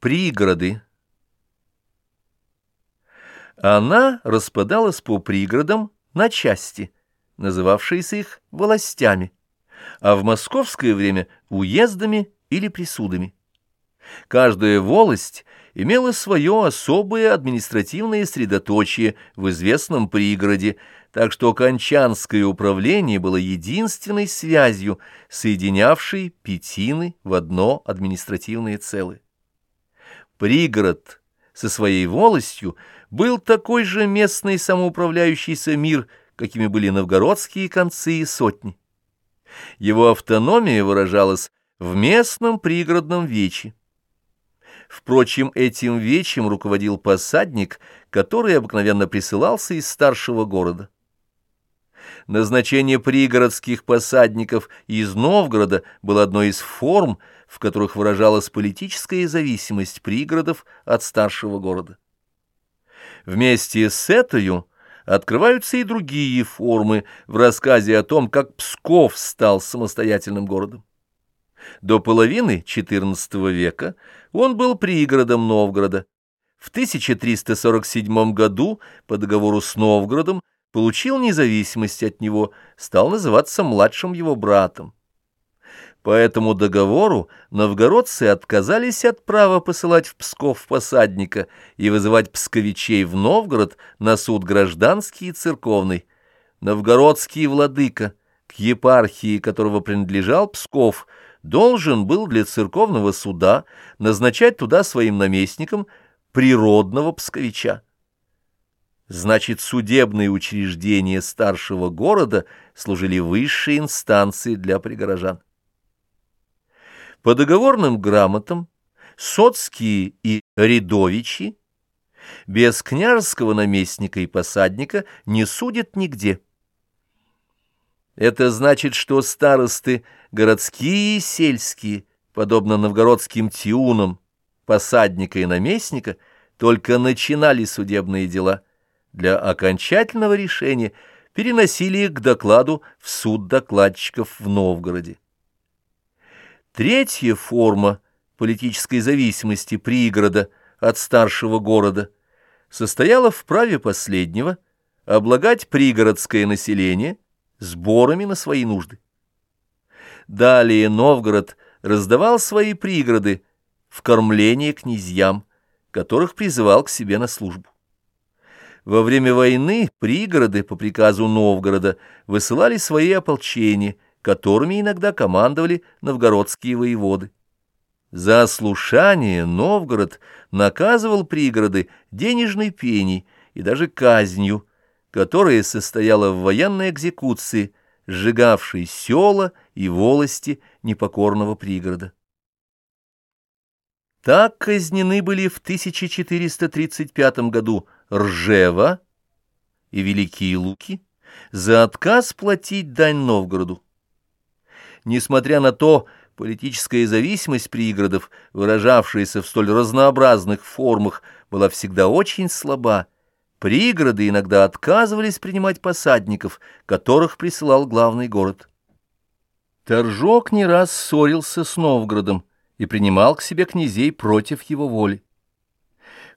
Пригороды. Она распадалась по пригородам на части, называвшиеся их властями, а в московское время — уездами или присудами. Каждая волость имела свое особое административное средоточие в известном пригороде, так что Кончанское управление было единственной связью, соединявшей Петины в одно административное целое. Пригород со своей волостью был такой же местный самоуправляющийся мир, какими были новгородские концы и сотни. Его автономия выражалась в местном пригородном вече. Впрочем, этим вечем руководил посадник, который обыкновенно присылался из старшего города. Назначение пригородских посадников из Новгорода было одной из форм, в которых выражалась политическая зависимость пригородов от старшего города. Вместе с этой открываются и другие формы в рассказе о том, как Псков стал самостоятельным городом. До половины XIV века он был пригородом Новгорода. В 1347 году по договору с Новгородом получил независимость от него, стал называться младшим его братом. По этому договору новгородцы отказались от права посылать в Псков посадника и вызывать псковичей в Новгород на суд гражданский и церковный. Новгородский владыка, к епархии которого принадлежал Псков, должен был для церковного суда назначать туда своим наместником природного псковича. Значит, судебные учреждения старшего города служили высшей инстанцией для пригорожан. По договорным грамотам соцкие и рядовичи без княжеского наместника и посадника не судят нигде. Это значит, что старосты городские и сельские, подобно новгородским тиунам, посадника и наместника, только начинали судебные дела – для окончательного решения переносили их к докладу в суд докладчиков в Новгороде. Третья форма политической зависимости пригорода от старшего города состояла в праве последнего облагать пригородское население сборами на свои нужды. Далее Новгород раздавал свои пригороды в кормление князьям, которых призывал к себе на службу. Во время войны пригороды по приказу Новгорода высылали свои ополчения, которыми иногда командовали новгородские воеводы. За ослушание Новгород наказывал пригороды денежной пеней и даже казнью, которая состояла в военной экзекуции, сжигавшей села и волости непокорного пригорода. Так казнены были в 1435 году Ржева и Великие Луки за отказ платить дань Новгороду. Несмотря на то, политическая зависимость пригородов, выражавшаяся в столь разнообразных формах, была всегда очень слаба. Пригороды иногда отказывались принимать посадников, которых присылал главный город. Торжок не раз ссорился с Новгородом и принимал к себе князей против его воли.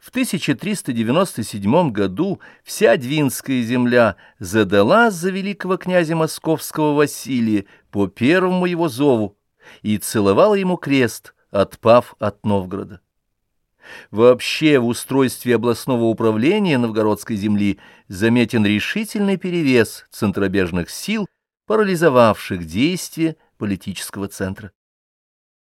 В 1397 году вся Двинская земля задала за великого князя московского Василия по первому его зову и целовала ему крест, отпав от Новгорода. Вообще в устройстве областного управления новгородской земли заметен решительный перевес центробежных сил, парализовавших действия политического центра.